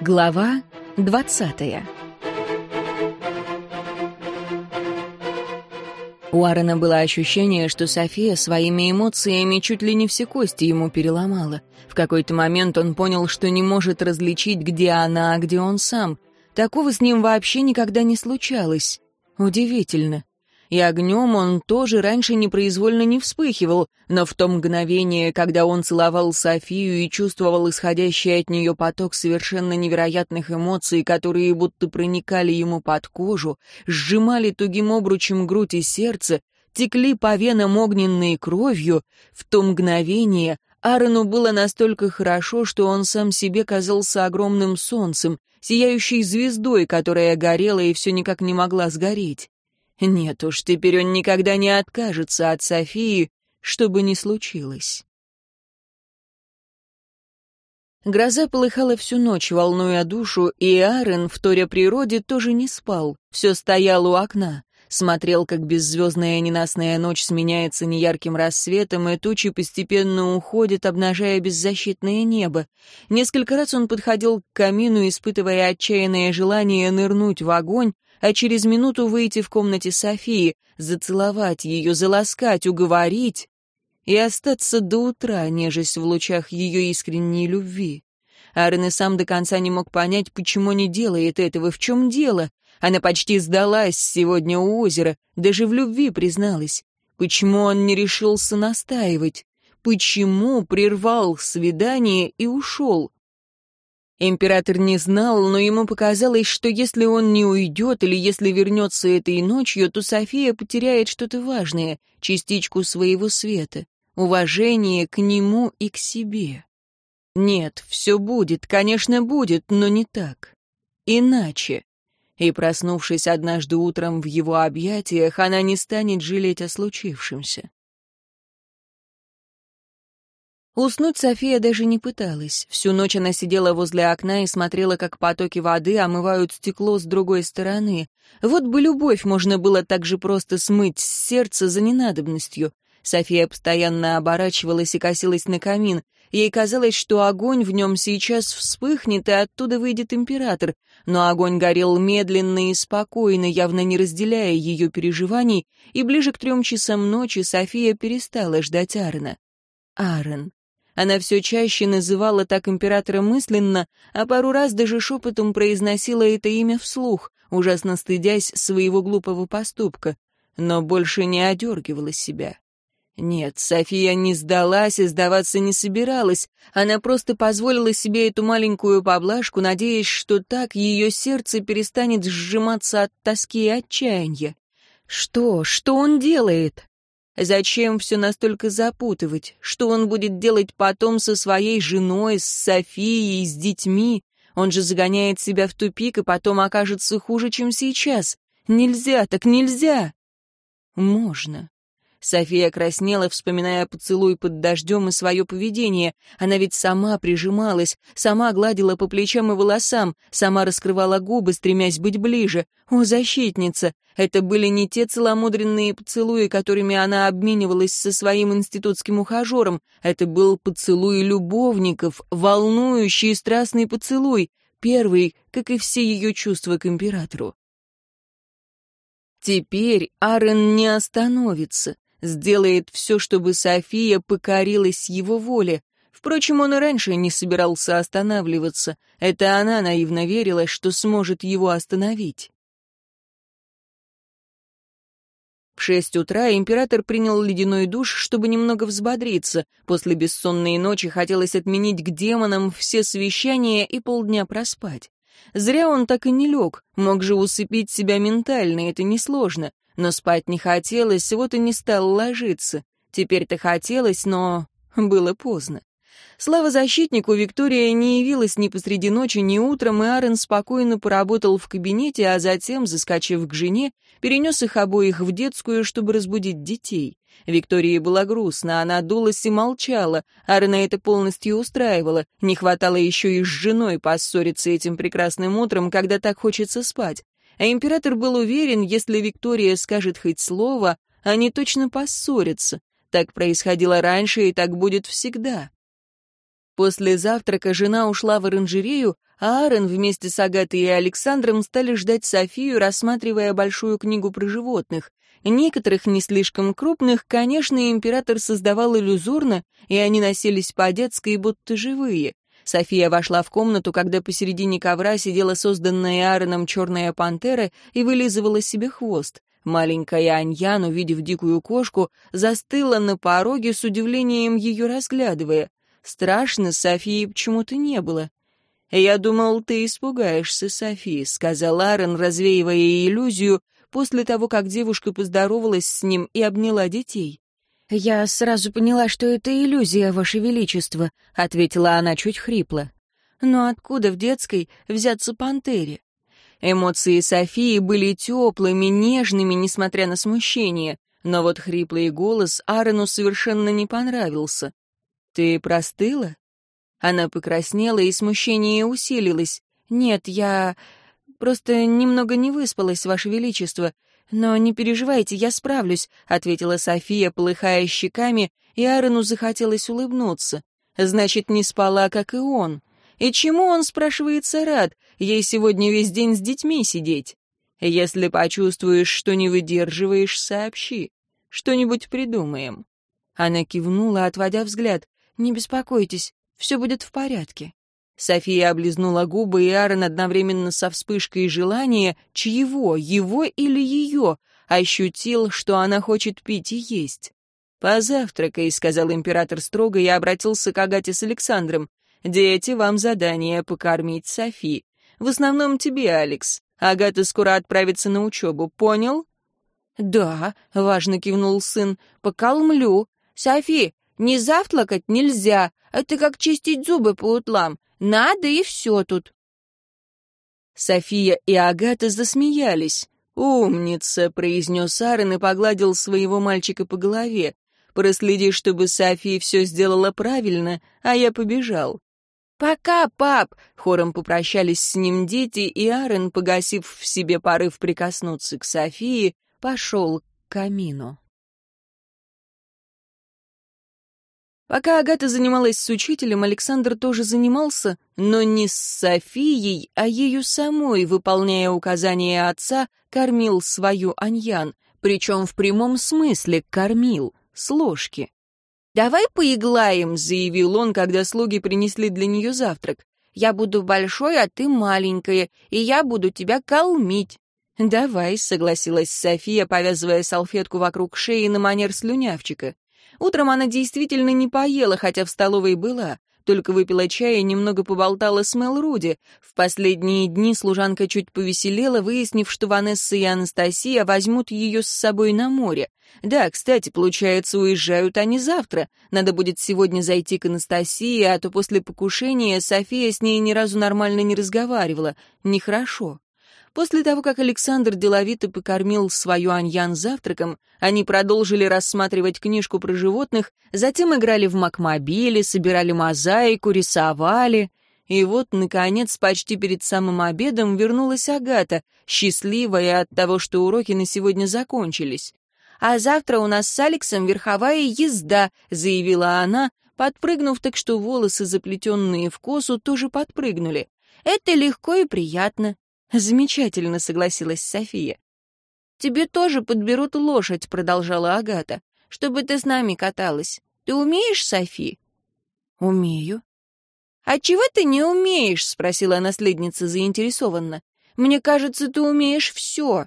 Глава двадцатая У Аарона было ощущение, что София своими эмоциями чуть ли не все кости ему переломала. В какой-то момент он понял, что не может различить, где она, а где он сам. Такого с ним вообще никогда не случалось. Удивительно. И огнем он тоже раньше непроизвольно не вспыхивал, но в то мгновение, когда он целовал Софию и чувствовал исходящий от нее поток совершенно невероятных эмоций, которые будто проникали ему под кожу, сжимали тугим обручем грудь и сердце, текли по венам огненной кровью, в то мгновение Аарону было настолько хорошо, что он сам себе казался огромным солнцем, сияющей звездой, которая горела и все никак не могла сгореть. Нет уж, теперь он никогда не откажется от Софии, что бы ни случилось. Гроза полыхала всю ночь, волнуя душу, и Аарон, вторя природе, тоже не спал, все стоял у окна смотрел, как беззвездная ненастная ночь сменяется неярким рассветом, и тучи постепенно уходят, обнажая беззащитное небо. Несколько раз он подходил к камину, испытывая отчаянное желание нырнуть в огонь, а через минуту выйти в комнате Софии, зацеловать ее, заласкать, уговорить и остаться до утра, нежесть в лучах ее искренней любви. Арен и сам до конца не мог понять, почему не делает этого, в чем дело. Она почти сдалась сегодня у озера, даже в любви призналась. Почему он не решился настаивать? Почему прервал свидание и ушел? Император не знал, но ему показалось, что если он не уйдет или если вернется этой ночью, то София потеряет что-то важное, частичку своего света, уважение к нему и к себе. Нет, все будет, конечно, будет, но не так. Иначе и, проснувшись однажды утром в его объятиях, она не станет жалеть о случившемся. Уснуть София даже не пыталась. Всю ночь она сидела возле окна и смотрела, как потоки воды омывают стекло с другой стороны. Вот бы любовь можно было так же просто смыть с сердца за ненадобностью. София постоянно оборачивалась и косилась на камин. Ей казалось, что огонь в нем сейчас вспыхнет, и оттуда выйдет император. Но огонь горел медленно и спокойно, явно не разделяя ее переживаний, и ближе к трем часам ночи София перестала ждать Аарона. Аарон. Она все чаще называла так императора мысленно, а пару раз даже шепотом произносила это имя вслух, ужасно стыдясь своего глупого поступка, но больше не одергивала себя. Нет, София не сдалась и сдаваться не собиралась. Она просто позволила себе эту маленькую поблажку, надеясь, что так ее сердце перестанет сжиматься от тоски и отчаяния. Что? Что он делает? Зачем все настолько запутывать? Что он будет делать потом со своей женой, с Софией, с детьми? Он же загоняет себя в тупик и потом окажется хуже, чем сейчас. Нельзя, так нельзя. Можно. София краснела, вспоминая поцелуй под дождем и свое поведение. Она ведь сама прижималась, сама гладила по плечам и волосам, сама раскрывала губы, стремясь быть ближе. О, защитница! Это были не те целомудренные поцелуи, которыми она обменивалась со своим институтским ухажером. Это был поцелуй любовников, волнующий и страстный поцелуй, первый, как и все ее чувства к императору. Теперь Арен не остановится сделает все, чтобы София покорилась его воле. Впрочем, он и раньше не собирался останавливаться. Это она наивно верила, что сможет его остановить. В шесть утра император принял ледяной душ, чтобы немного взбодриться. После бессонной ночи хотелось отменить к демонам все совещания и полдня проспать. Зря он так и не лег, мог же усыпить себя ментально, это несложно. Но спать не хотелось, вот и не стал ложиться. Теперь-то хотелось, но было поздно. Слава защитнику, Виктория не явилась ни посреди ночи, ни утром, и Аарон спокойно поработал в кабинете, а затем, заскочив к жене, перенес их обоих в детскую, чтобы разбудить детей. Виктории было грустно, она дулась и молчала. Арна это полностью устраивала. Не хватало еще и с женой поссориться этим прекрасным утром, когда так хочется спать. А император был уверен, если Виктория скажет хоть слово, они точно поссорятся. Так происходило раньше и так будет всегда. После завтрака жена ушла в оранжерею, а Аарон вместе с Агатой и Александром стали ждать Софию, рассматривая большую книгу про животных. Некоторых, не слишком крупных, конечно, император создавал иллюзорно, и они носились по-детски, будто живые. София вошла в комнату, когда посередине ковра сидела созданная Аароном черная пантера и вылизывала себе хвост. Маленькая Аньян, увидев дикую кошку, застыла на пороге с удивлением ее разглядывая. Страшно Софии почему-то не было. «Я думал, ты испугаешься, Софи», — сказал Аарон, развеивая иллюзию, после того, как девушка поздоровалась с ним и обняла детей. «Я сразу поняла, что это иллюзия, Ваше Величество», — ответила она чуть хрипло. «Но откуда в детской взяться пантере?» Эмоции Софии были теплыми, нежными, несмотря на смущение, но вот хриплый голос Аарону совершенно не понравился. «Ты простыла?» Она покраснела, и смущение усилилось. «Нет, я... просто немного не выспалась, Ваше Величество. Но не переживайте, я справлюсь», — ответила София, полыхая щеками, и Аарону захотелось улыбнуться. «Значит, не спала, как и он. И чему он, спрашивается, рад? Ей сегодня весь день с детьми сидеть. Если почувствуешь, что не выдерживаешь, сообщи. Что-нибудь придумаем». Она кивнула, отводя взгляд. «Не беспокойтесь, все будет в порядке». София облизнула губы, и Аарон одновременно со вспышкой желания, чьего, его или ее, ощутил, что она хочет пить и есть. «Позавтракай», — сказал император строго и обратился к Агате с Александром. «Дети, вам задание покормить Софи. В основном тебе, Алекс. Агата скоро отправится на учебу, понял?» «Да», — важно кивнул сын, — «покалмлю. Софи, не завтракать нельзя, это как чистить зубы по утлам. Надо и все тут. София и Агата засмеялись. «Умница», — произнес Аарон и погладил своего мальчика по голове. «Проследи, чтобы София все сделала правильно, а я побежал». «Пока, пап!» — хором попрощались с ним дети, и Аарон, погасив в себе порыв прикоснуться к Софии, пошел к камину. Пока Агата занималась с учителем, Александр тоже занимался, но не с Софией, а ею самой, выполняя указания отца, кормил свою Аньян, причем в прямом смысле кормил, с ложки. «Давай поиглаем», — заявил он, когда слуги принесли для нее завтрак. «Я буду большой, а ты маленькая, и я буду тебя кормить». «Давай», — согласилась София, повязывая салфетку вокруг шеи на манер слюнявчика. Утром она действительно не поела, хотя в столовой была, только выпила чая и немного поболтала с Мел Руди. В последние дни служанка чуть повеселела, выяснив, что Ванесса и Анастасия возьмут ее с собой на море. Да, кстати, получается, уезжают они завтра. Надо будет сегодня зайти к Анастасии, а то после покушения София с ней ни разу нормально не разговаривала. Нехорошо. После того, как Александр деловито покормил свою Аньян завтраком, они продолжили рассматривать книжку про животных, затем играли в макмобили, собирали мозаику, рисовали. И вот, наконец, почти перед самым обедом вернулась Агата, счастливая от того, что уроки на сегодня закончились. «А завтра у нас с Алексом верховая езда», — заявила она, подпрыгнув так, что волосы, заплетенные в косу, тоже подпрыгнули. «Это легко и приятно. «Замечательно», — согласилась София. «Тебе тоже подберут лошадь», — продолжала Агата, «чтобы ты с нами каталась. Ты умеешь, Софи?» «Умею». «А чего ты не умеешь?» — спросила наследница заинтересованно. «Мне кажется, ты умеешь все».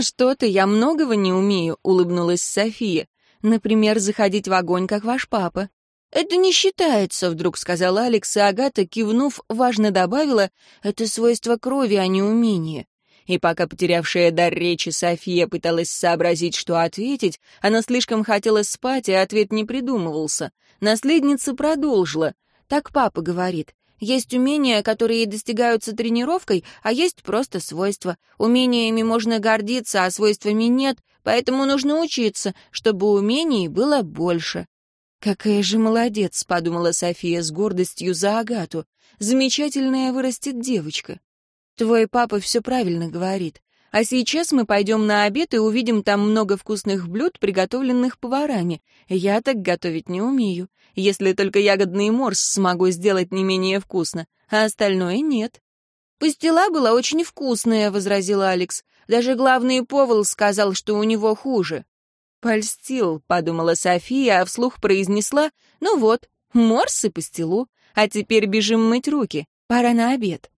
«Что ты, я многого не умею», — улыбнулась София. «Например, заходить в огонь, как ваш папа». «Это не считается», — вдруг сказала Алекс, и Агата, кивнув, важно добавила, «это свойство крови, а не умение». И пока потерявшая дар речи София пыталась сообразить, что ответить, она слишком хотела спать, и ответ не придумывался. Наследница продолжила. «Так папа говорит. Есть умения, которые достигаются тренировкой, а есть просто свойства. Умениями можно гордиться, а свойствами нет, поэтому нужно учиться, чтобы умений было больше». «Какая же молодец», — подумала София с гордостью за Агату. «Замечательная вырастет девочка». «Твой папа все правильно говорит. А сейчас мы пойдем на обед и увидим там много вкусных блюд, приготовленных поварами. Я так готовить не умею. Если только ягодный морс смогу сделать не менее вкусно, а остальное нет. «Пастила была очень вкусная», — возразил Алекс. «Даже главный повал сказал, что у него хуже». «Польстил», — подумала София, а вслух произнесла, «Ну вот, морс и пастилу. А теперь бежим мыть руки. Пора на обед».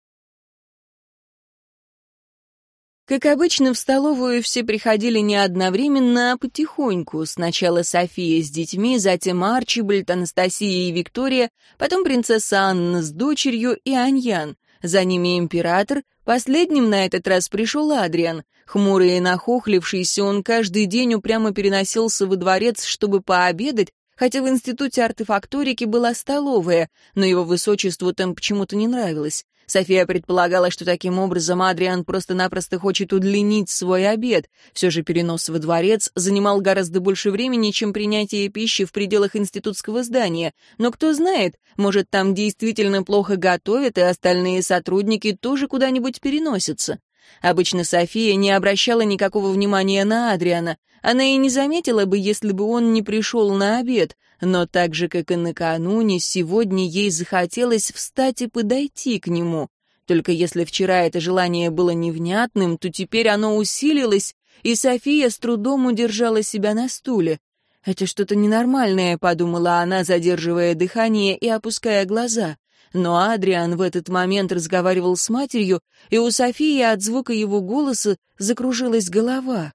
Как обычно, в столовую все приходили не одновременно, а потихоньку. Сначала София с детьми, затем Арчибальд, Анастасия и Виктория, потом принцесса Анна с дочерью и Аньян. За ними император, последним на этот раз пришел Адриан. Хмурый и нахохлившийся, он каждый день упрямо переносился во дворец, чтобы пообедать, хотя в институте артефакторики была столовая, но его высочеству там почему-то не нравилось. София предполагала, что таким образом Адриан просто-напросто хочет удлинить свой обед. Все же перенос во дворец занимал гораздо больше времени, чем принятие пищи в пределах институтского здания. Но кто знает, может, там действительно плохо готовят, и остальные сотрудники тоже куда-нибудь переносятся. Обычно София не обращала никакого внимания на Адриана. Она и не заметила бы, если бы он не пришел на обед, но так же, как и накануне, сегодня ей захотелось встать и подойти к нему. Только если вчера это желание было невнятным, то теперь оно усилилось, и София с трудом удержала себя на стуле. «Это что-то ненормальное», — подумала она, задерживая дыхание и опуская глаза. Но Адриан в этот момент разговаривал с матерью, и у Софии от звука его голоса закружилась голова.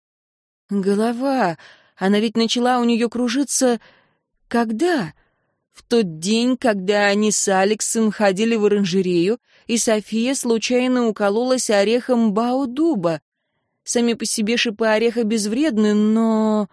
Голова! Она ведь начала у нее кружиться когда? В тот день, когда они с Алексом ходили в оранжерею, и София случайно укололась орехом баудуба. Сами по себе шипы ореха безвредны, но...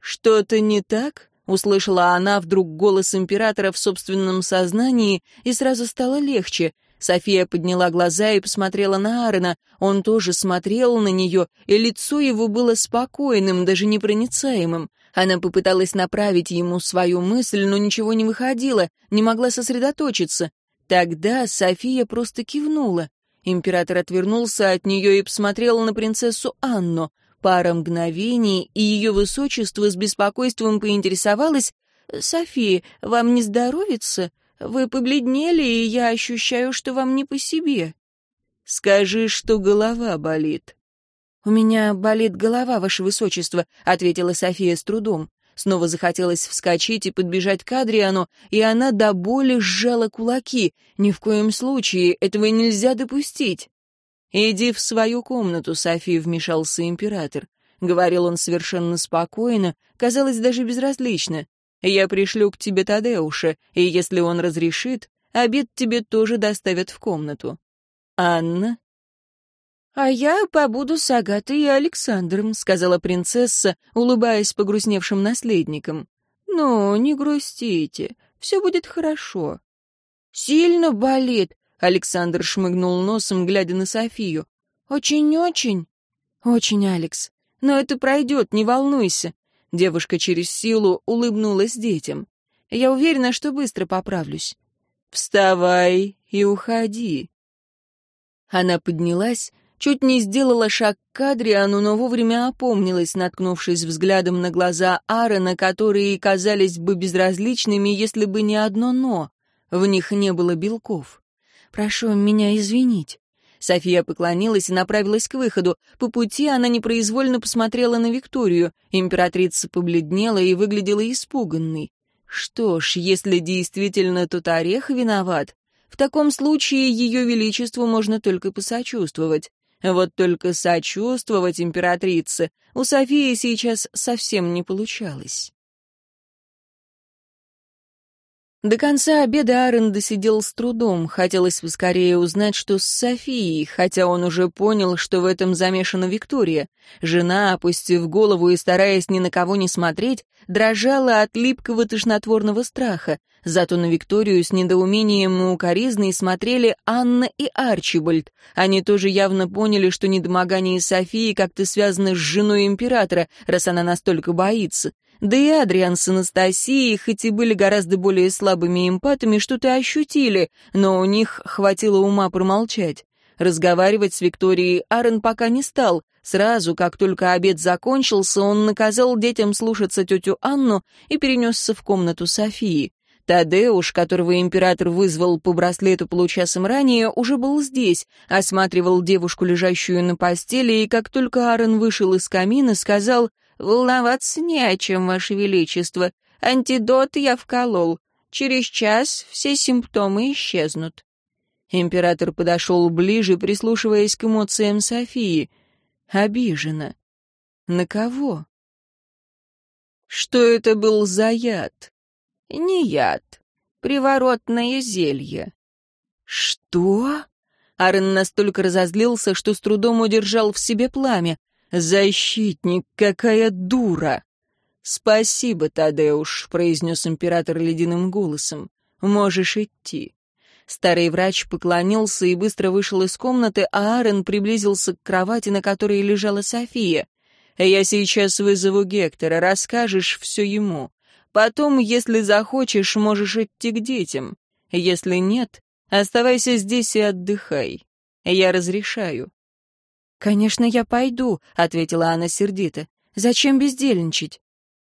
Что-то не так? Услышала она вдруг голос императора в собственном сознании, и сразу стало легче. София подняла глаза и посмотрела на Аарона. Он тоже смотрел на нее, и лицо его было спокойным, даже непроницаемым. Она попыталась направить ему свою мысль, но ничего не выходило, не могла сосредоточиться. Тогда София просто кивнула. Император отвернулся от нее и посмотрел на принцессу Анну. Пара мгновений, и ее высочество с беспокойством поинтересовалось, «София, вам не здоровится? Вы побледнели, и я ощущаю, что вам не по себе». «Скажи, что голова болит». «У меня болит голова, ваше высочество», — ответила София с трудом. Снова захотелось вскочить и подбежать к Адриану, и она до боли сжала кулаки. Ни в коем случае, этого нельзя допустить. «Иди в свою комнату, София», — вмешался император. Говорил он совершенно спокойно, казалось, даже безразлично. «Я пришлю к тебе Тадеуша, и если он разрешит, обед тебе тоже доставят в комнату». «Анна?» «А я побуду с Агатой и Александром», — сказала принцесса, улыбаясь погрустневшим наследникам. «Ну, не грустите, все будет хорошо». «Сильно болит», — Александр шмыгнул носом, глядя на Софию. «Очень-очень». «Очень, Алекс. Но это пройдет, не волнуйся». Девушка через силу улыбнулась детям. «Я уверена, что быстро поправлюсь». «Вставай и уходи». Она поднялась, Чуть не сделала шаг к Адриану, но вовремя опомнилась, наткнувшись взглядом на глаза Аарона, которые казались бы безразличными, если бы не одно «но». В них не было белков. «Прошу меня извинить». София поклонилась и направилась к выходу. По пути она непроизвольно посмотрела на Викторию. Императрица побледнела и выглядела испуганной. Что ж, если действительно тот орех виноват, в таком случае ее величеству можно только посочувствовать. Вот только сочувствовать императрице у Софии сейчас совсем не получалось. До конца обеда Аарон досидел с трудом. Хотелось поскорее узнать, что с Софией, хотя он уже понял, что в этом замешана Виктория. Жена, опустив голову и стараясь ни на кого не смотреть, дрожала от липкого тошнотворного страха. Зато на Викторию с недоумением и укоризной смотрели Анна и Арчибальд. Они тоже явно поняли, что недомогание Софии как-то связано с женой императора, раз она настолько боится. Да и Адриан с Анастасией, хоть и были гораздо более слабыми эмпатами, что-то ощутили, но у них хватило ума промолчать. Разговаривать с Викторией Аарон пока не стал. Сразу, как только обед закончился, он наказал детям слушаться тетю Анну и перенесся в комнату Софии. Тадеуш, которого император вызвал по браслету получасом ранее, уже был здесь, осматривал девушку, лежащую на постели, и как только Аарон вышел из камина, сказал «Волноваться не о чем, Ваше Величество. Антидот я вколол. Через час все симптомы исчезнут». Император подошел ближе, прислушиваясь к эмоциям Софии. Обижена. На кого? Что это был за яд? Не яд. Приворотное зелье. Что? Арен настолько разозлился, что с трудом удержал в себе пламя. «Защитник, какая дура!» «Спасибо, Тадеуш», — произнес император ледяным голосом. «Можешь идти». Старый врач поклонился и быстро вышел из комнаты, а Аарон приблизился к кровати, на которой лежала София. «Я сейчас вызову Гектора, расскажешь все ему. Потом, если захочешь, можешь идти к детям. Если нет, оставайся здесь и отдыхай. Я разрешаю». «Конечно, я пойду», — ответила она сердито. «Зачем бездельничать?»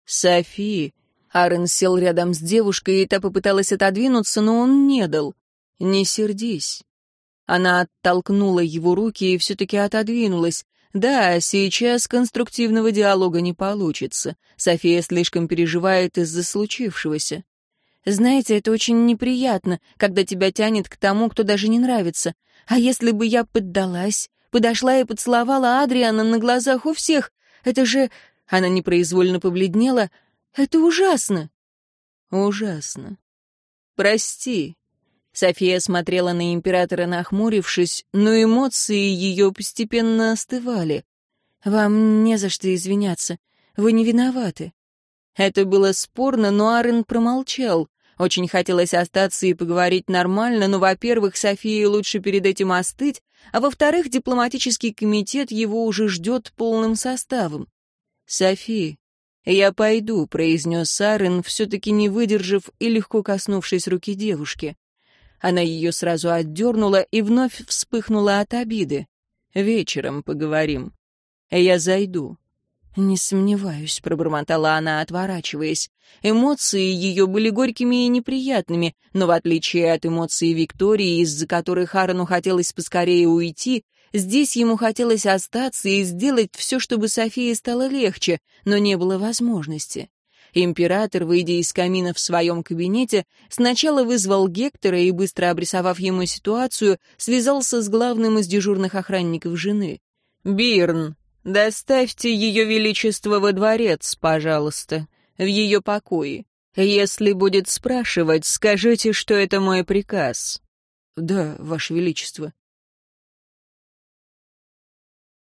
«Софи...» Аарон сел рядом с девушкой, и та попыталась отодвинуться, но он не дал. «Не сердись». Она оттолкнула его руки и все-таки отодвинулась. Да, сейчас конструктивного диалога не получится. София слишком переживает из-за случившегося. Знаете, это очень неприятно, когда тебя тянет к тому, кто даже не нравится. А если бы я поддалась, подошла и поцеловала Адриана на глазах у всех, это же... Она непроизвольно побледнела. Это ужасно. Ужасно. Прости, София смотрела на императора, нахмурившись, но эмоции ее постепенно остывали. «Вам не за что извиняться. Вы не виноваты». Это было спорно, но Арен промолчал. Очень хотелось остаться и поговорить нормально, но, во-первых, Софии лучше перед этим остыть, а во-вторых, дипломатический комитет его уже ждет полным составом. «Софи, я пойду», — произнес Арен, все-таки не выдержав и легко коснувшись руки девушки. Она ее сразу отдернула и вновь вспыхнула от обиды. «Вечером поговорим. Я зайду». «Не сомневаюсь», — пробормотала она, отворачиваясь. Эмоции ее были горькими и неприятными, но в отличие от эмоций Виктории, из-за которых Аарону хотелось поскорее уйти, здесь ему хотелось остаться и сделать все, чтобы Софии стало легче, но не было возможности. Император, выйдя из камина в своем кабинете, сначала вызвал Гектора и, быстро обрисовав ему ситуацию, связался с главным из дежурных охранников жены. «Бирн, доставьте ее величество во дворец, пожалуйста, в ее покое. Если будет спрашивать, скажите, что это мой приказ». «Да, ваше величество».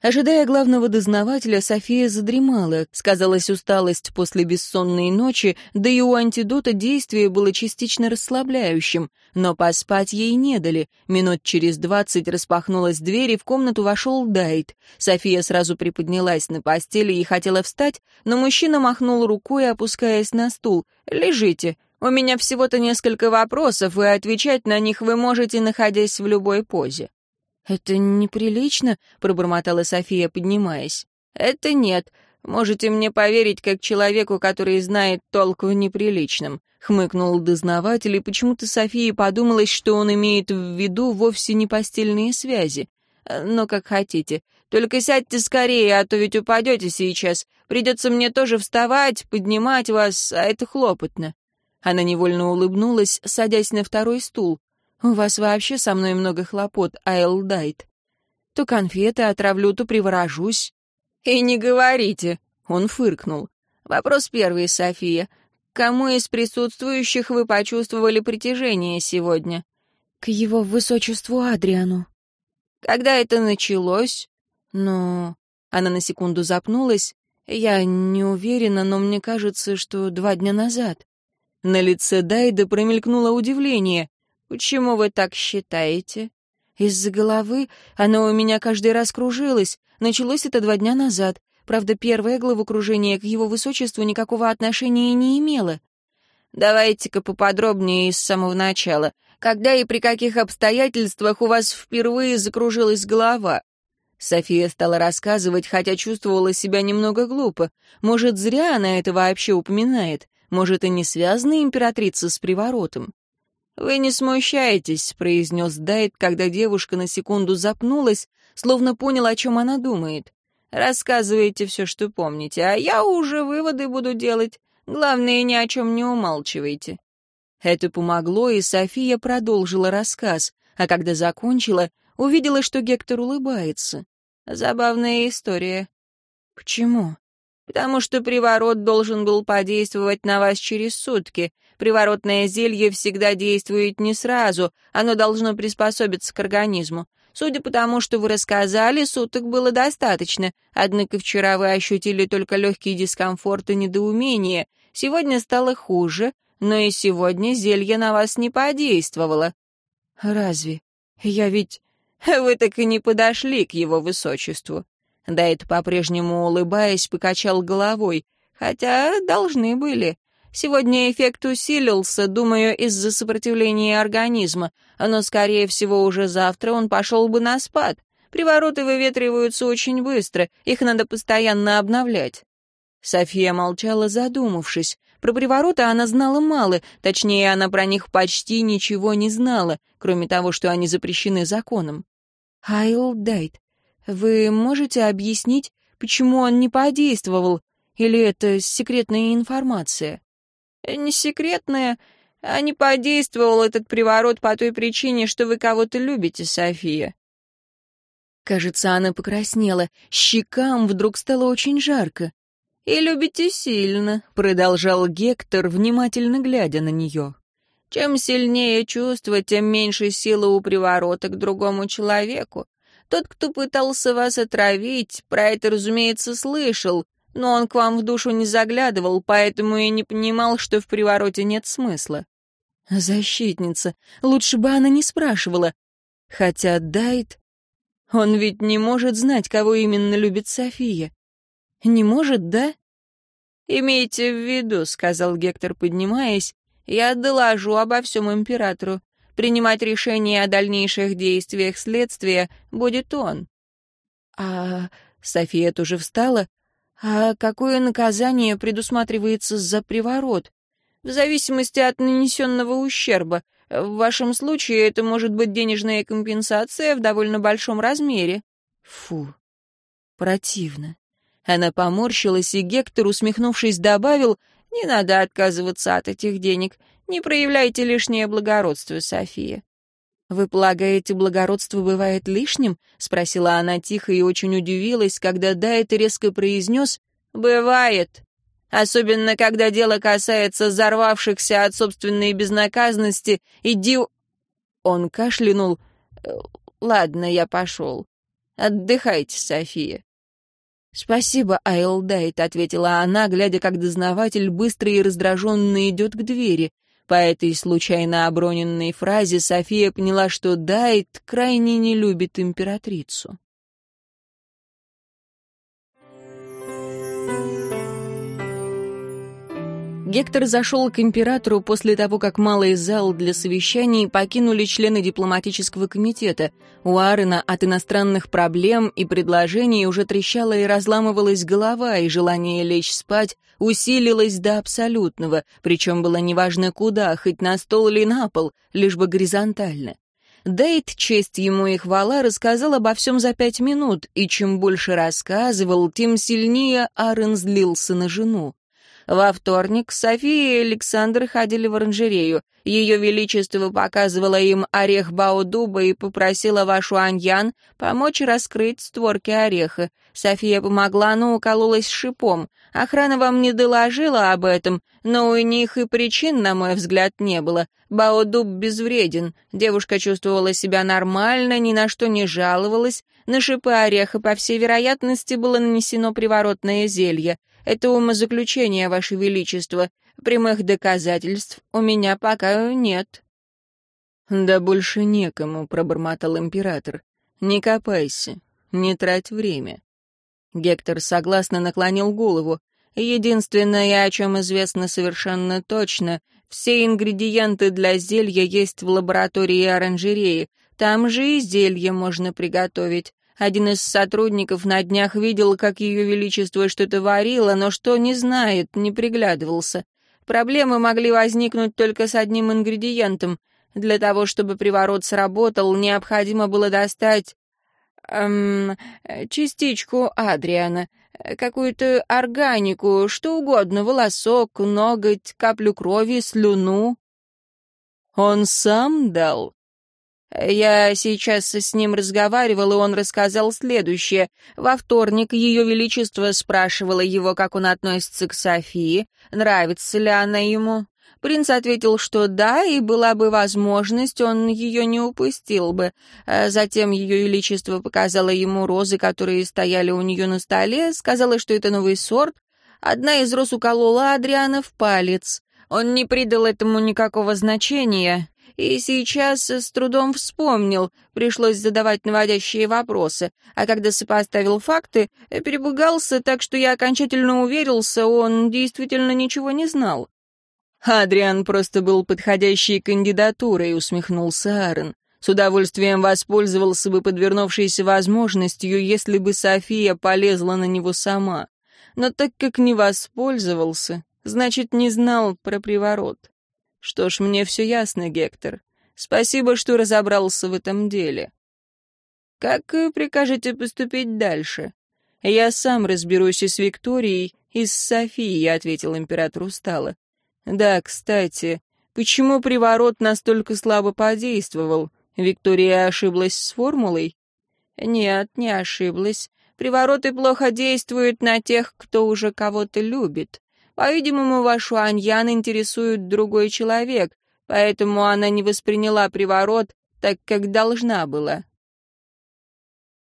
Ожидая главного дознавателя, София задремала. Сказалась усталость после бессонной ночи, да и у антидота действие было частично расслабляющим. Но поспать ей не дали. Минут через двадцать распахнулась дверь, и в комнату вошел Дайт. София сразу приподнялась на постели и хотела встать, но мужчина махнул рукой, опускаясь на стул. «Лежите. У меня всего-то несколько вопросов, и отвечать на них вы можете, находясь в любой позе». «Это неприлично», — пробормотала София, поднимаясь. «Это нет. Можете мне поверить, как человеку, который знает толк в неприличном», — хмыкнул дознаватель, и почему-то Софии подумалось, что он имеет в виду вовсе не постельные связи. «Но как хотите. Только сядьте скорее, а то ведь упадете сейчас. Придется мне тоже вставать, поднимать вас, а это хлопотно». Она невольно улыбнулась, садясь на второй стул. У вас вообще со мной много хлопот, Айл Дайт. То конфеты отравлю, то приворожусь. И не говорите, он фыркнул. Вопрос первый, София. Кому из присутствующих вы почувствовали притяжение сегодня? К его высочеству Адриану. Когда это началось? Ну, она на секунду запнулась. Я не уверена, но мне кажется, что два дня назад. На лице Дайда промелькнуло удивление. «Почему вы так считаете?» «Из-за головы она у меня каждый раз кружилась. Началось это два дня назад. Правда, первое головокружение к его высочеству никакого отношения не имело. Давайте-ка поподробнее с самого начала. когда и при каких обстоятельствах у вас впервые закружилась голова?» София стала рассказывать, хотя чувствовала себя немного глупо. Может, зря она это вообще упоминает. Может, и не связана императрица с приворотом. «Вы не смущаетесь», — произнес Дайт, когда девушка на секунду запнулась, словно понял, о чем она думает. «Рассказывайте все, что помните, а я уже выводы буду делать. Главное, ни о чем не умалчивайте». Это помогло, и София продолжила рассказ, а когда закончила, увидела, что Гектор улыбается. Забавная история. Почему? Потому что приворот должен был подействовать на вас через сутки. Приворотное зелье всегда действует не сразу, оно должно приспособиться к организму. Судя по тому, что вы рассказали, суток было достаточно, однако вчера вы ощутили только легкий дискомфорт и недоумение. Сегодня стало хуже, но и сегодня зелье на вас не подействовало». «Разве? Я ведь...» «Вы так и не подошли к его высочеству». Дайт, по-прежнему улыбаясь, покачал головой, хотя должны были. Сегодня эффект усилился, думаю, из-за сопротивления организма, но, скорее всего, уже завтра он пошел бы на спад. Привороты выветриваются очень быстро, их надо постоянно обновлять. София молчала, задумавшись. Про привороты она знала мало, точнее, она про них почти ничего не знала, кроме того, что они запрещены законом. «Айл Дайт, вы можете объяснить, почему он не подействовал? Или это секретная информация?» «Не секретная, а не подействовал этот приворот по той причине, что вы кого-то любите, София». Кажется, она покраснела. Щекам вдруг стало очень жарко. «И любите сильно», — продолжал Гектор, внимательно глядя на нее. «Чем сильнее чувство, тем меньше силы у приворота к другому человеку. Тот, кто пытался вас отравить, про это, разумеется, слышал, но он к вам в душу не заглядывал, поэтому и не понимал, что в привороте нет смысла». «Защитница. Лучше бы она не спрашивала. Хотя Дайт... Он ведь не может знать, кого именно любит София. Не может, да?» «Имейте в виду», — сказал Гектор, поднимаясь, — «я доложу обо всем императору. Принимать решение о дальнейших действиях следствия будет он». «А...» — София тоже встала. «А какое наказание предусматривается за приворот?» «В зависимости от нанесенного ущерба. В вашем случае это может быть денежная компенсация в довольно большом размере». «Фу, противно». Она поморщилась, и Гектор, усмехнувшись, добавил, «Не надо отказываться от этих денег. Не проявляйте лишнее благородство, София». «Вы полагаете, благородство бывает лишним?» — спросила она тихо и очень удивилась, когда Дайт резко произнес «Бывает». Особенно, когда дело касается взорвавшихся от собственной безнаказанности и дил... Он кашлянул. «Ладно, я пошел. Отдыхайте, София». «Спасибо, Айлдайт», — ответила она, глядя, как дознаватель быстро и раздраженно идет к двери. По этой случайно оброненной фразе София поняла, что Дайт крайне не любит императрицу. Гектор зашел к императору после того, как малый зал для совещаний покинули члены дипломатического комитета. У Аарона от иностранных проблем и предложений уже трещала и разламывалась голова, и желание лечь спать усилилось до абсолютного, причем было неважно куда, хоть на стол или на пол, лишь бы горизонтально. Дейт, честь ему и хвала, рассказал обо всем за пять минут, и чем больше рассказывал, тем сильнее Аарон злился на жену. Во вторник София и Александр ходили в оранжерею. Ее Величество показывало им орех Баодуба и попросила вашу Аньян помочь раскрыть створки ореха. София помогла, но укололась шипом. Охрана вам не доложила об этом, но у них и причин, на мой взгляд, не было. Баодуб безвреден. Девушка чувствовала себя нормально, ни на что не жаловалась. На шипы ореха, по всей вероятности, было нанесено приворотное зелье. Это умозаключение, Ваше Величество. Прямых доказательств у меня пока нет». «Да больше некому», — пробормотал император. «Не копайся, не трать время». Гектор согласно наклонил голову. «Единственное, о чем известно совершенно точно, Все ингредиенты для зелья есть в лаборатории оранжереи. Там же и зелье можно приготовить. Один из сотрудников на днях видел, как ее величество что-то варило, но что не знает, не приглядывался. Проблемы могли возникнуть только с одним ингредиентом. Для того, чтобы приворот сработал, необходимо было достать... Эм, частичку Адриана, какую-то органику, что угодно, волосок, ноготь, каплю крови, слюну. Он сам дал? Я сейчас с ним разговаривал, и он рассказал следующее. Во вторник Ее Величество спрашивало его, как он относится к Софии, нравится ли она ему. Принц ответил, что да, и была бы возможность, он ее не упустил бы. А затем Ее Величество показало ему розы, которые стояли у нее на столе, сказала, что это новый сорт. Одна из роз уколола Адриана в палец. Он не придал этому никакого значения, и сейчас с трудом вспомнил, пришлось задавать наводящие вопросы, а когда сопоставил факты, перебугался так, что я окончательно уверился, он действительно ничего не знал. «Адриан просто был подходящей кандидатурой», — усмехнулся Аарон. «С удовольствием воспользовался бы подвернувшейся возможностью, если бы София полезла на него сама. Но так как не воспользовался, значит, не знал про приворот. Что ж, мне все ясно, Гектор. Спасибо, что разобрался в этом деле. Как прикажете поступить дальше? Я сам разберусь и с Викторией, и с Софией, ответил император устало. Да, кстати, почему приворот настолько слабо подействовал? Виктория ошиблась с формулой? Нет, не ошиблась. Привороты плохо действуют на тех, кто уже кого-то любит. По-видимому, вашу Аньян интересует другой человек, поэтому она не восприняла приворот так, как должна была.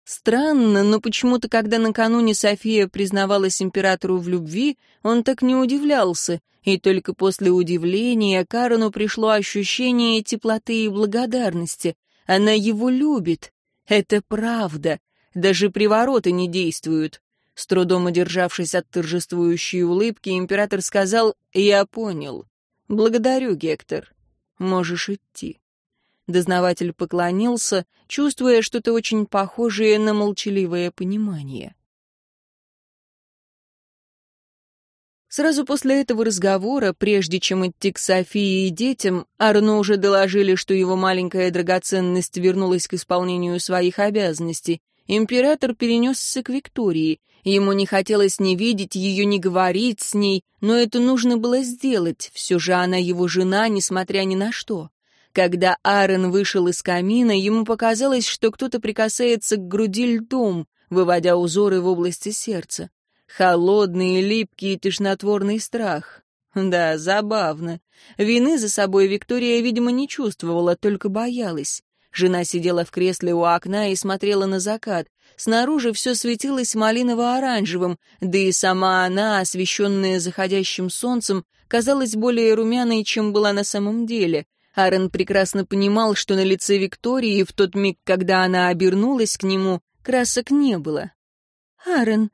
Странно, но почему-то, когда накануне София признавалась императору в любви, он так не удивлялся, и только после удивления Карену пришло ощущение теплоты и благодарности. Она его любит. Это правда. Даже привороты не действуют. С трудом удержавшись от торжествующей улыбки, император сказал «Я понял. Благодарю, Гектор. Можешь идти». Дознаватель поклонился, чувствуя что-то очень похожее на молчаливое понимание. Сразу после этого разговора, прежде чем идти к Софии и детям, Арно уже доложили, что его маленькая драгоценность вернулась к исполнению своих обязанностей. Император перенесся к Виктории. Ему не хотелось ни видеть ее, ни говорить с ней, но это нужно было сделать, все же она его жена, несмотря ни на что. Когда Аарон вышел из камина, ему показалось, что кто-то прикасается к груди льдом, выводя узоры в области сердца. Холодный, липкий и тошнотворный страх. Да, забавно. Вины за собой Виктория, видимо, не чувствовала, только боялась. Жена сидела в кресле у окна и смотрела на закат. Снаружи все светилось малиново-оранжевым, да и сама она, освещенная заходящим солнцем, казалась более румяной, чем была на самом деле. Аарон прекрасно понимал, что на лице Виктории в тот миг, когда она обернулась к нему, красок не было. «Аарон...»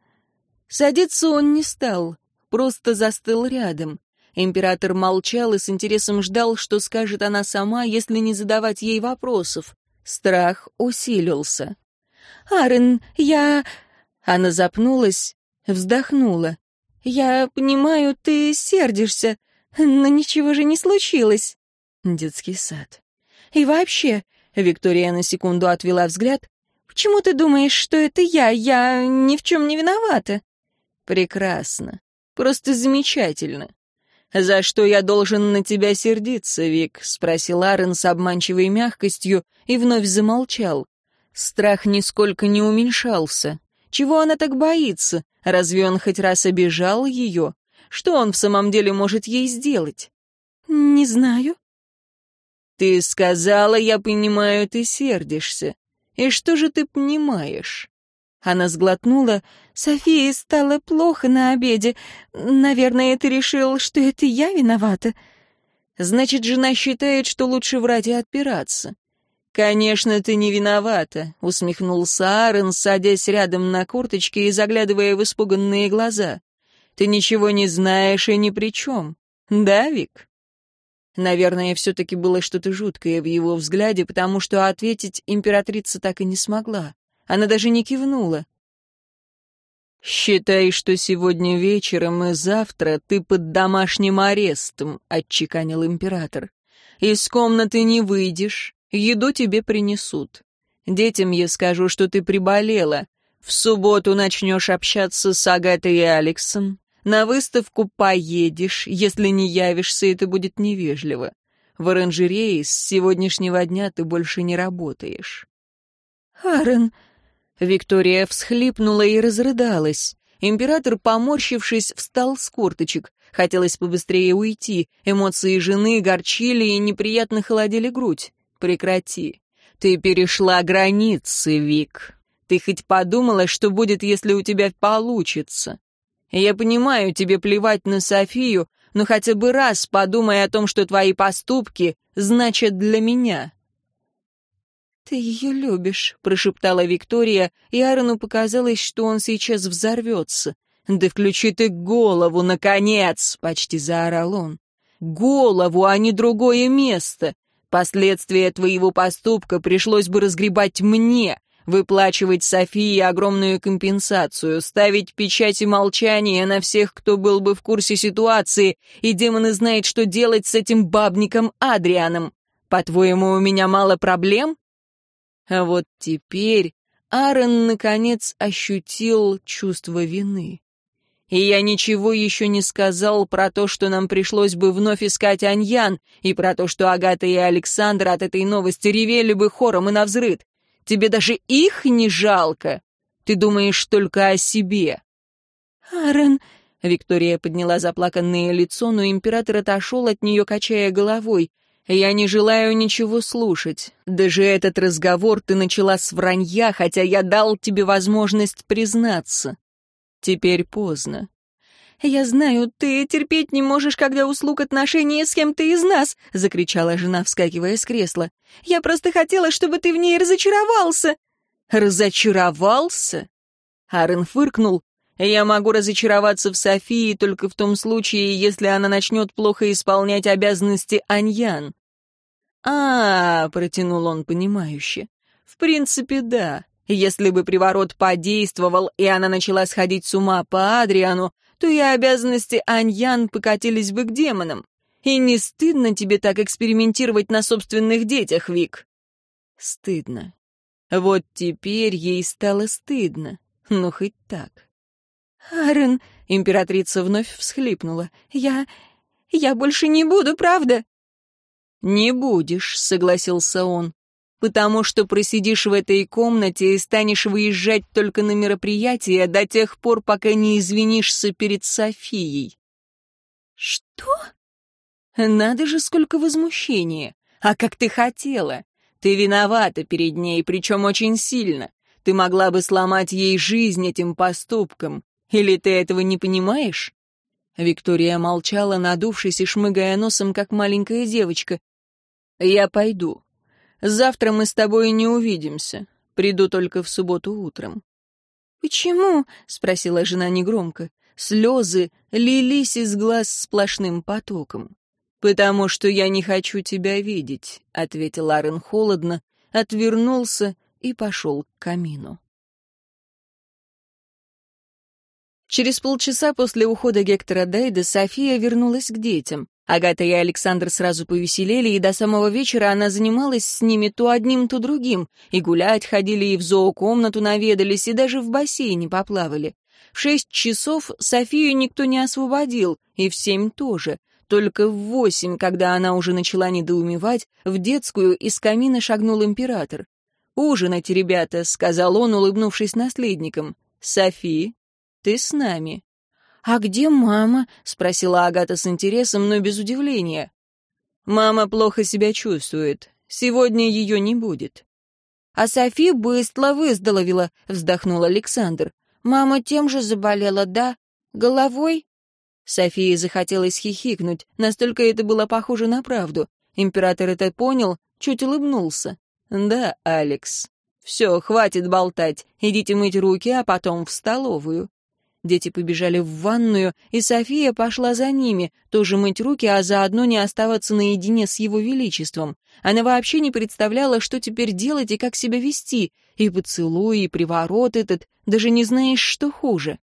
Садиться он не стал, просто застыл рядом. Император молчал и с интересом ждал, что скажет она сама, если не задавать ей вопросов. Страх усилился. «Арен, я...» Она запнулась, вздохнула. «Я понимаю, ты сердишься, но ничего же не случилось». Детский сад. «И вообще...» — Виктория на секунду отвела взгляд. «Почему ты думаешь, что это я? Я ни в чем не виновата». «Прекрасно. Просто замечательно. «За что я должен на тебя сердиться, Вик?» — спросил Арен с обманчивой мягкостью и вновь замолчал. Страх нисколько не уменьшался. Чего она так боится? Разве он хоть раз обижал ее? Что он в самом деле может ей сделать? «Не знаю». «Ты сказала, я понимаю, ты сердишься. И что же ты понимаешь?» Она сглотнула. «Софии стало плохо на обеде. Наверное, ты решил, что это я виновата?» «Значит, жена считает, что лучше врать и отпираться». «Конечно, ты не виновата», — усмехнулся Аарон, садясь рядом на курточке и заглядывая в испуганные глаза. «Ты ничего не знаешь и ни при чем. Да, Вик?» Наверное, все-таки было что-то жуткое в его взгляде, потому что ответить императрица так и не смогла. Она даже не кивнула. «Считай, что сегодня вечером и завтра ты под домашним арестом», — отчеканил император. «Из комнаты не выйдешь, еду тебе принесут. Детям я скажу, что ты приболела. В субботу начнешь общаться с Агатой и Алексом. На выставку поедешь. Если не явишься, это будет невежливо. В оранжерее с сегодняшнего дня ты больше не работаешь». «Аарон...» Виктория всхлипнула и разрыдалась. Император, поморщившись, встал с корточек. Хотелось побыстрее уйти. Эмоции жены горчили и неприятно холодили грудь. «Прекрати. Ты перешла границы, Вик. Ты хоть подумала, что будет, если у тебя получится? Я понимаю, тебе плевать на Софию, но хотя бы раз подумай о том, что твои поступки значат для меня». «Ты ее любишь», — прошептала Виктория, и Аарону показалось, что он сейчас взорвется. «Да включи ты голову, наконец!» — почти заорал он. «Голову, а не другое место! Последствия твоего поступка пришлось бы разгребать мне, выплачивать Софии огромную компенсацию, ставить печати молчания на всех, кто был бы в курсе ситуации, и демоны знают, что делать с этим бабником Адрианом. По-твоему, у меня мало проблем? А вот теперь Аарон, наконец, ощутил чувство вины. И я ничего еще не сказал про то, что нам пришлось бы вновь искать Аньян, и про то, что Агата и Александр от этой новости ревели бы хором и навзрыд. Тебе даже их не жалко. Ты думаешь только о себе. Аарон... Виктория подняла заплаканное лицо, но император отошел от нее, качая головой. «Я не желаю ничего слушать. Даже этот разговор ты начала с вранья, хотя я дал тебе возможность признаться. Теперь поздно. «Я знаю, ты терпеть не можешь, когда услуг отношения с кем-то из нас!» — закричала жена, вскакивая с кресла. «Я просто хотела, чтобы ты в ней разочаровался!» «Разочаровался?» Арен фыркнул. «Я могу разочароваться в Софии только в том случае, если она начнет плохо исполнять обязанности Аньян». «А, -а, -а — протянул он понимающе, — в принципе, да. Если бы приворот подействовал, и она начала сходить с ума по Адриану, то и обязанности Аньян покатились бы к демонам. И не стыдно тебе так экспериментировать на собственных детях, Вик? Стыдно. Вот теперь ей стало стыдно. Ну, хоть так. «Аарон», — императрица вновь всхлипнула, — «я... я больше не буду, правда?» «Не будешь», — согласился он потому что просидишь в этой комнате и станешь выезжать только на мероприятия до тех пор, пока не извинишься перед Софией». «Что?» «Надо же, сколько возмущения! А как ты хотела! Ты виновата перед ней, причем очень сильно. Ты могла бы сломать ей жизнь этим поступком. Или ты этого не понимаешь?» Виктория молчала, надувшись и шмыгая носом, как маленькая девочка. «Я пойду. Завтра мы с тобой не увидимся. Приду только в субботу утром». «Почему?» — спросила жена негромко. Слезы лились из глаз сплошным потоком. «Потому что я не хочу тебя видеть», — ответил Арен холодно, отвернулся и пошел к камину. Через полчаса после ухода Гектора Дейда София вернулась к детям. Агата и Александр сразу повеселели, и до самого вечера она занималась с ними то одним, то другим, и гулять ходили, и в зоокомнату наведались, и даже в бассейне поплавали. В шесть часов Софию никто не освободил, и в семь тоже. Только в восемь, когда она уже начала недоумевать, в детскую из камина шагнул император. «Ужинайте, ребята», — сказал он, улыбнувшись наследникам. «Софи, ты с нами». «А где мама?» — спросила Агата с интересом, но без удивления. «Мама плохо себя чувствует. Сегодня ее не будет». «А Софи быстро выздоровела», — вздохнул Александр. «Мама тем же заболела, да? Головой?» Софии захотелось хихикнуть, настолько это было похоже на правду. Император это понял, чуть улыбнулся. «Да, Алекс. Все, хватит болтать. Идите мыть руки, а потом в столовую». Дети побежали в ванную, и София пошла за ними, тоже мыть руки, а заодно не оставаться наедине с его величеством. Она вообще не представляла, что теперь делать и как себя вести. И поцелуй, и приворот этот, даже не знаешь, что хуже.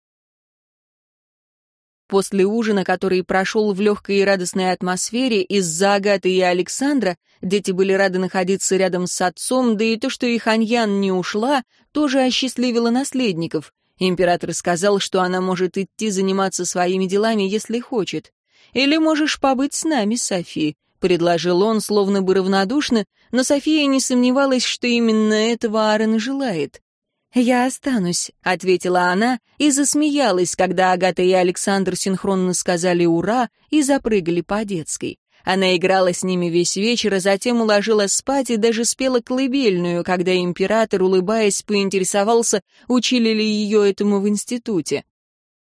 После ужина, который прошел в легкой и радостной атмосфере из-за Агаты и Александра, дети были рады находиться рядом с отцом, да и то, что их Аньян не ушла, тоже осчастливило наследников. Император сказал, что она может идти заниматься своими делами, если хочет. «Или можешь побыть с нами, Софи», — предложил он, словно бы равнодушно, но София не сомневалась, что именно этого Аарон желает. «Я останусь», — ответила она и засмеялась, когда Агата и Александр синхронно сказали «Ура!» и запрыгали по детской. Она играла с ними весь вечер, а затем уложила спать и даже спела колыбельную, когда император, улыбаясь, поинтересовался, учили ли ее этому в институте.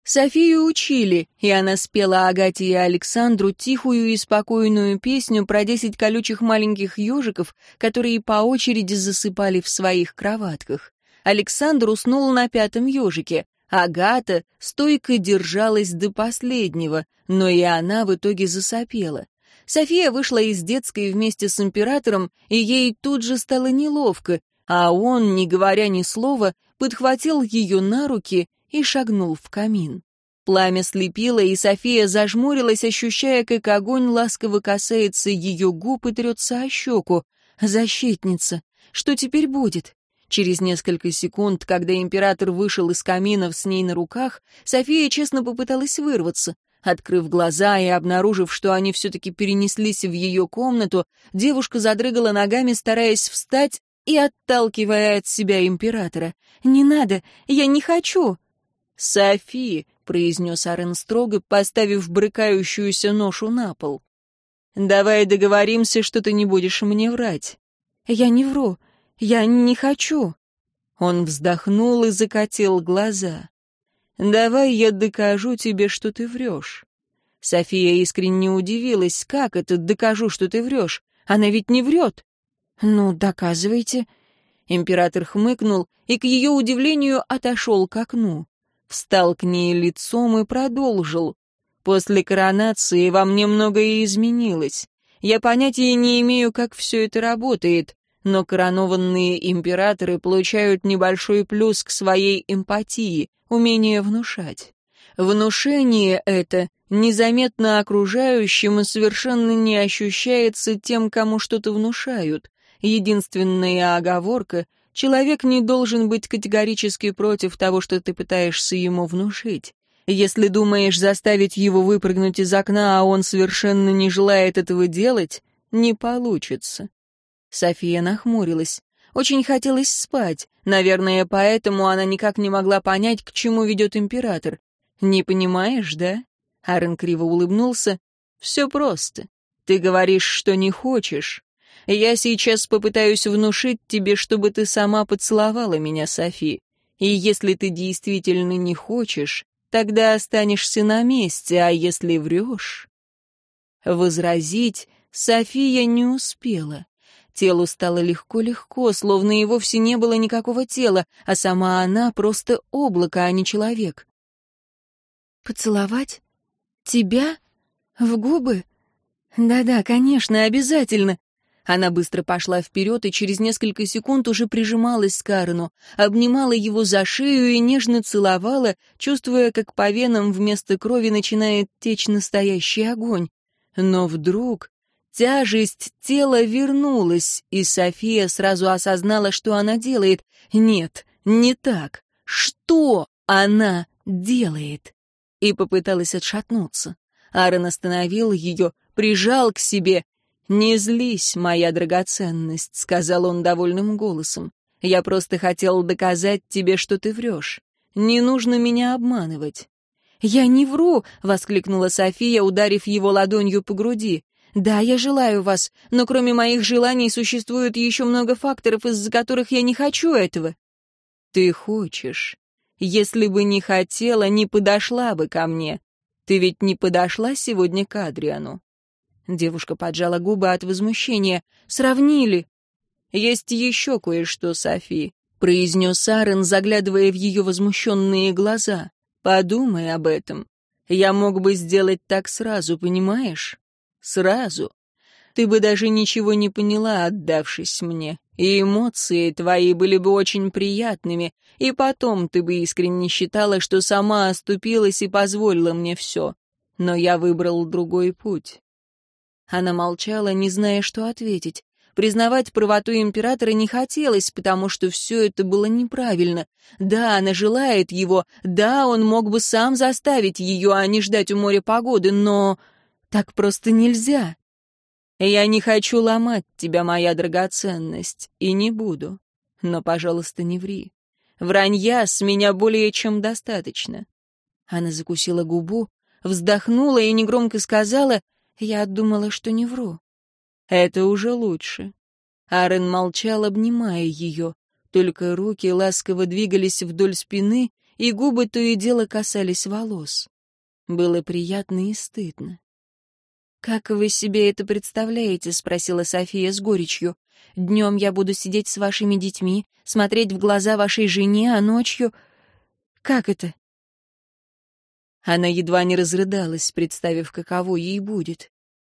Софию учили, и она спела Агате и Александру тихую и спокойную песню про десять колючих маленьких ежиков, которые по очереди засыпали в своих кроватках. Александр уснул на пятом ежике. Агата стойко держалась до последнего, но и она в итоге засопела. София вышла из детской вместе с императором, и ей тут же стало неловко, а он, не говоря ни слова, подхватил ее на руки и шагнул в камин. Пламя слепило, и София зажмурилась, ощущая, как огонь ласково касается ее губ и трется о щеку. «Защитница! Что теперь будет?» Через несколько секунд, когда император вышел из каминов с ней на руках, София честно попыталась вырваться. Открыв глаза и обнаружив, что они все-таки перенеслись в ее комнату, девушка задрыгала ногами, стараясь встать и отталкивая от себя императора. «Не надо, я не хочу!» «Софи!» — произнес Арен строго, поставив брыкающуюся ношу на пол. «Давай договоримся, что ты не будешь мне врать». «Я не вру. Я не хочу». Он вздохнул и закатил глаза. «Давай я докажу тебе, что ты врешь». София искренне удивилась, как это «докажу, что ты врешь»? Она ведь не врет. «Ну, доказывайте». Император хмыкнул и, к ее удивлению, отошел к окну. Встал к ней лицом и продолжил. «После коронации во мне многое изменилось. Я понятия не имею, как все это работает но коронованные императоры получают небольшой плюс к своей эмпатии, умение внушать. Внушение это незаметно окружающим и совершенно не ощущается тем, кому что-то внушают. Единственная оговорка — человек не должен быть категорически против того, что ты пытаешься ему внушить. Если думаешь заставить его выпрыгнуть из окна, а он совершенно не желает этого делать, не получится. София нахмурилась. Очень хотелось спать. Наверное, поэтому она никак не могла понять, к чему ведет император. «Не понимаешь, да?» Аарон криво улыбнулся. «Все просто. Ты говоришь, что не хочешь. Я сейчас попытаюсь внушить тебе, чтобы ты сама поцеловала меня, Софи. И если ты действительно не хочешь, тогда останешься на месте, а если врешь...» Возразить София не успела. Телу стало легко-легко, словно и вовсе не было никакого тела, а сама она просто облако, а не человек. «Поцеловать? Тебя? В губы? Да-да, конечно, обязательно!» Она быстро пошла вперед и через несколько секунд уже прижималась к Карену, обнимала его за шею и нежно целовала, чувствуя, как по венам вместо крови начинает течь настоящий огонь. Но вдруг Тяжесть тела вернулась, и София сразу осознала, что она делает. Нет, не так. Что она делает? И попыталась отшатнуться. Аарон остановил ее, прижал к себе. «Не злись, моя драгоценность», — сказал он довольным голосом. «Я просто хотел доказать тебе, что ты врешь. Не нужно меня обманывать». «Я не вру!» — воскликнула София, ударив его ладонью по груди. Да, я желаю вас, но кроме моих желаний существует еще много факторов, из-за которых я не хочу этого. Ты хочешь. Если бы не хотела, не подошла бы ко мне. Ты ведь не подошла сегодня к Адриану. Девушка поджала губы от возмущения. Сравнили. Есть еще кое-что, Софи, произнес Аарон, заглядывая в ее возмущенные глаза. Подумай об этом. Я мог бы сделать так сразу, понимаешь? Сразу. Ты бы даже ничего не поняла, отдавшись мне. И эмоции твои были бы очень приятными, и потом ты бы искренне считала, что сама оступилась и позволила мне все. Но я выбрал другой путь. Она молчала, не зная, что ответить. Признавать правоту императора не хотелось, потому что все это было неправильно. Да, она желает его, да, он мог бы сам заставить ее, а не ждать у моря погоды, но так просто нельзя. Я не хочу ломать тебя, моя драгоценность, и не буду. Но, пожалуйста, не ври. Вранья с меня более чем достаточно. Она закусила губу, вздохнула и негромко сказала, «Я думала, что не вру». «Это уже лучше». Арен молчал, обнимая ее, только руки ласково двигались вдоль спины, и губы то и дело касались волос. Было приятно и стыдно. «Как вы себе это представляете?» — спросила София с горечью. «Днем я буду сидеть с вашими детьми, смотреть в глаза вашей жене, а ночью... Как это?» Она едва не разрыдалась, представив, каково ей будет.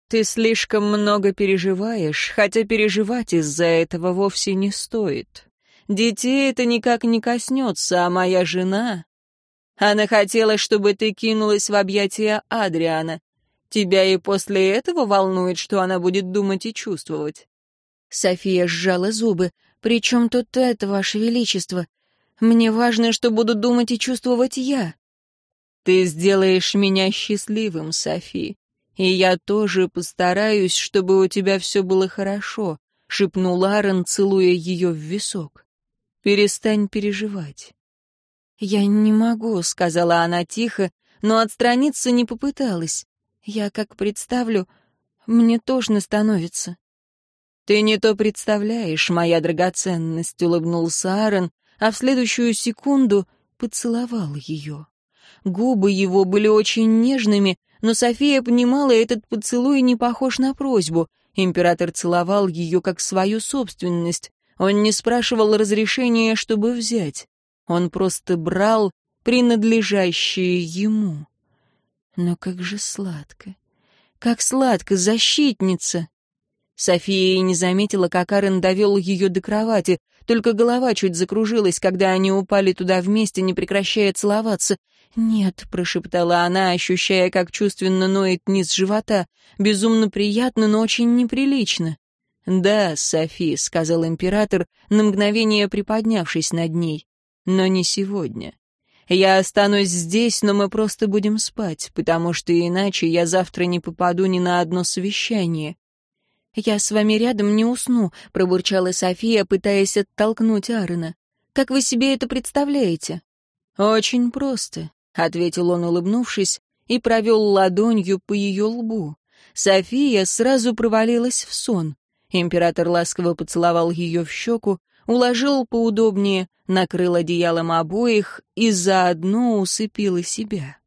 «Ты слишком много переживаешь, хотя переживать из-за этого вовсе не стоит. Детей это никак не коснется, а моя жена...» Она хотела, чтобы ты кинулась в объятия Адриана. Тебя и после этого волнует, что она будет думать и чувствовать?» София сжала зубы. «При чем тут это, Ваше Величество? Мне важно, что буду думать и чувствовать я». «Ты сделаешь меня счастливым, Софи, и я тоже постараюсь, чтобы у тебя все было хорошо», — шепнул Аарон, целуя ее в висок. «Перестань переживать». «Я не могу», — сказала она тихо, но отстраниться не попыталась. Я как представлю, мне тошно становится. «Ты не то представляешь, моя драгоценность», — улыбнулся Аарон, а в следующую секунду поцеловал ее. Губы его были очень нежными, но София понимала, этот поцелуй не похож на просьбу. Император целовал ее как свою собственность. Он не спрашивал разрешения, чтобы взять. Он просто брал принадлежащее ему. Но как же сладко! Как сладко, защитница! София и не заметила, как Арен довел ее до кровати, только голова чуть закружилась, когда они упали туда вместе, не прекращая целоваться. «Нет», — прошептала она, ощущая, как чувственно ноет низ живота. «Безумно приятно, но очень неприлично». «Да, Софи», — сказал император, на мгновение приподнявшись над ней. «Но не сегодня. Я останусь здесь, но мы просто будем спать, потому что иначе я завтра не попаду ни на одно совещание». «Я с вами рядом не усну», — пробурчала София, пытаясь оттолкнуть Аарона. «Как вы себе это представляете?» «Очень просто», — ответил он, улыбнувшись, и провел ладонью по ее лбу. София сразу провалилась в сон. Император ласково поцеловал ее в щеку, уложил поудобнее, накрыл одеялом обоих и заодно усыпил и себя.